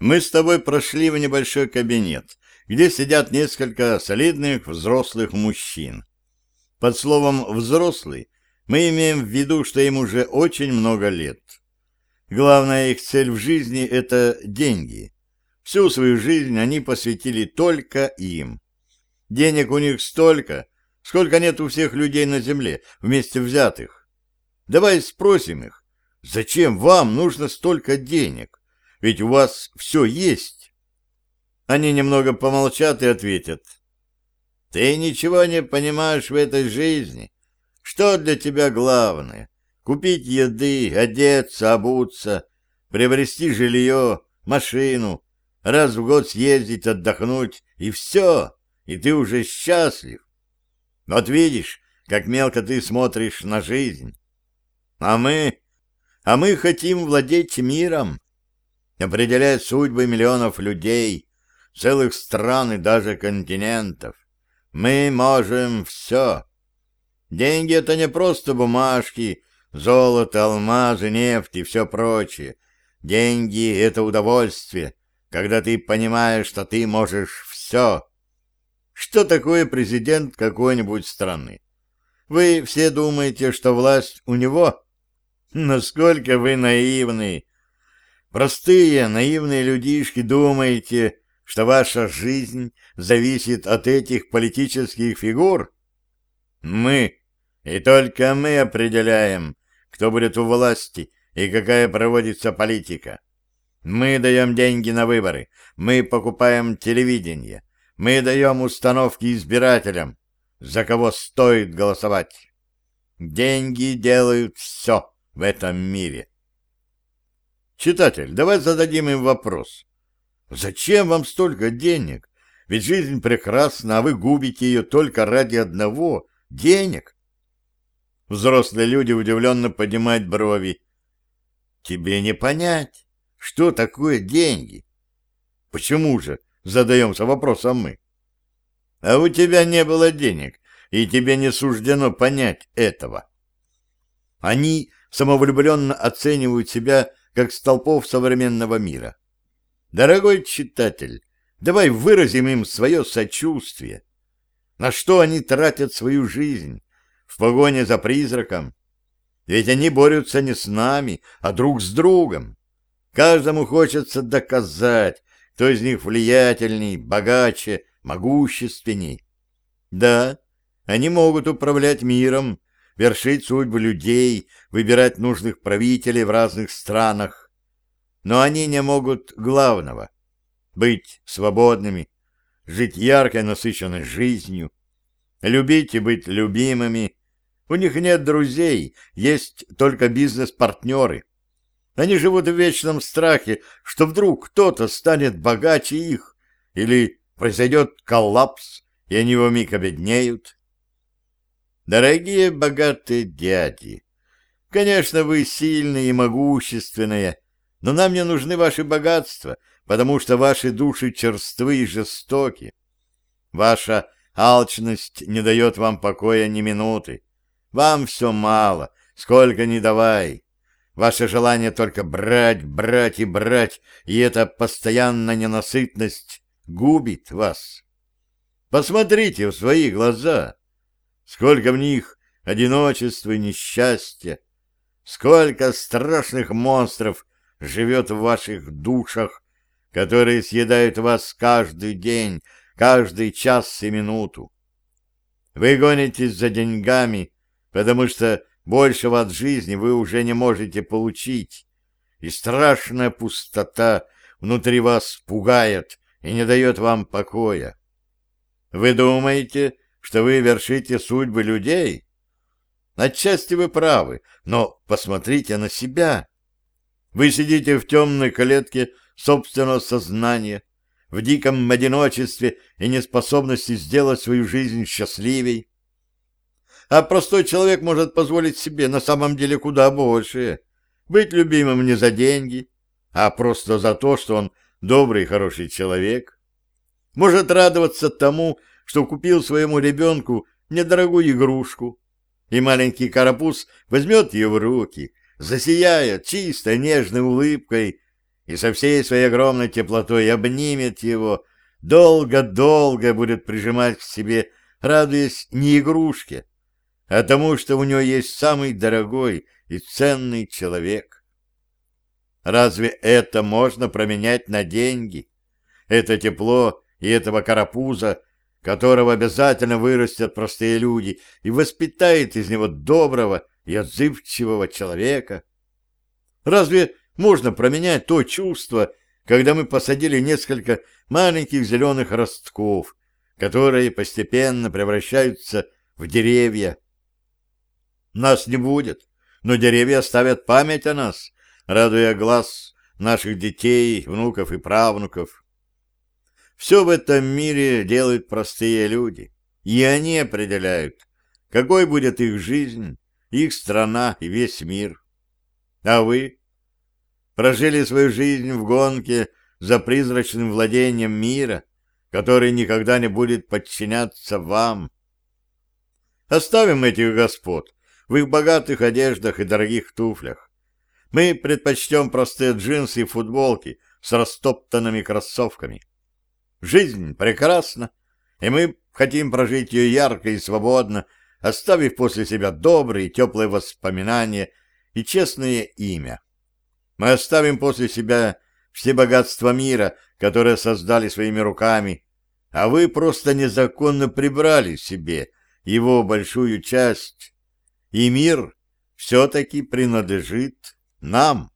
Мы с тобой прошли в небольшой кабинет, где сидят несколько солидных взрослых мужчин. Под словом «взрослый» мы имеем в виду, что им уже очень много лет. Главная их цель в жизни — это деньги. Всю свою жизнь они посвятили только им. Денег у них столько, сколько нет у всех людей на земле, вместе взятых. Давай спросим их, зачем вам нужно столько денег? Ведь у вас все есть. Они немного помолчат и ответят. Ты ничего не понимаешь в этой жизни. Что для тебя главное? Купить еды, одеться, обуться, приобрести жилье, машину, раз в год съездить, отдохнуть, и все, и ты уже счастлив. Вот видишь, как мелко ты смотришь на жизнь. А мы... А мы хотим владеть миром, определять судьбы миллионов людей, целых стран и даже континентов. Мы можем все. Деньги — это не просто бумажки, золото, алмазы, нефть и все прочее. Деньги — это удовольствие, когда ты понимаешь, что ты можешь все. Что такое президент какой-нибудь страны? Вы все думаете, что власть у него? Насколько вы наивны! Простые, наивные людишки думаете, что ваша жизнь зависит от этих политических фигур? Мы, и только мы определяем, кто будет у власти и какая проводится политика. Мы даем деньги на выборы, мы покупаем телевидение, мы даем установки избирателям, за кого стоит голосовать. Деньги делают все в этом мире. Читатель, давай зададим им вопрос. Зачем вам столько денег? Ведь жизнь прекрасна, а вы губите ее только ради одного — денег. Взрослые люди удивленно поднимают брови. Тебе не понять, что такое деньги. Почему же, задаемся вопросом мы. А у тебя не было денег, и тебе не суждено понять этого. Они самовлюбленно оценивают себя как столпов современного мира. Дорогой читатель, давай выразим им свое сочувствие. На что они тратят свою жизнь? В погоне за призраком? Ведь они борются не с нами, а друг с другом. Каждому хочется доказать, кто из них влиятельней, богаче, могущественней. Да, они могут управлять миром, вершить судьбы людей, выбирать нужных правителей в разных странах. Но они не могут главного — быть свободными, жить яркой, насыщенной жизнью, любить и быть любимыми. У них нет друзей, есть только бизнес-партнеры. Они живут в вечном страхе, что вдруг кто-то станет богаче их, или произойдет коллапс, и они вмиг обеднеют. Дорогие богатые дяди, конечно, вы сильные и могущественные, но нам не нужны ваши богатства, потому что ваши души черствы и жестоки. Ваша алчность не дает вам покоя ни минуты. Вам все мало, сколько ни давай. Ваше желание только брать, брать и брать, и эта постоянная ненасытность губит вас. Посмотрите в свои глаза. Сколько в них одиночества и несчастья, сколько страшных монстров живет в ваших душах, которые съедают вас каждый день, каждый час и минуту. Вы гонитесь за деньгами, потому что большего от жизни вы уже не можете получить, и страшная пустота внутри вас пугает и не дает вам покоя. Вы думаете, что вы вершите судьбы людей? Отчасти вы правы, но посмотрите на себя. Вы сидите в темной клетке собственного сознания, в диком одиночестве и неспособности сделать свою жизнь счастливей. А простой человек может позволить себе на самом деле куда больше. Быть любимым не за деньги, а просто за то, что он добрый и хороший человек. Может радоваться тому, что купил своему ребенку недорогую игрушку, и маленький карапуз возьмет ее в руки, засияет чистой нежной улыбкой и со всей своей огромной теплотой обнимет его, долго-долго будет прижимать к себе, радуясь не игрушке, а тому, что у него есть самый дорогой и ценный человек. Разве это можно променять на деньги? Это тепло и этого карапуза, которого обязательно вырастят простые люди и воспитает из него доброго и отзывчивого человека. Разве можно променять то чувство, когда мы посадили несколько маленьких зеленых ростков, которые постепенно превращаются в деревья? Нас не будет, но деревья оставят память о нас, радуя глаз наших детей, внуков и правнуков. Все в этом мире делают простые люди, и они определяют, какой будет их жизнь, их страна и весь мир. А вы прожили свою жизнь в гонке за призрачным владением мира, который никогда не будет подчиняться вам. Оставим этих господ в их богатых одеждах и дорогих туфлях. Мы предпочтем простые джинсы и футболки с растоптанными кроссовками. Жизнь прекрасна, и мы хотим прожить ее ярко и свободно, оставив после себя добрые и теплые воспоминания и честное имя. Мы оставим после себя все богатства мира, которые создали своими руками, а вы просто незаконно прибрали себе его большую часть, и мир все-таки принадлежит нам.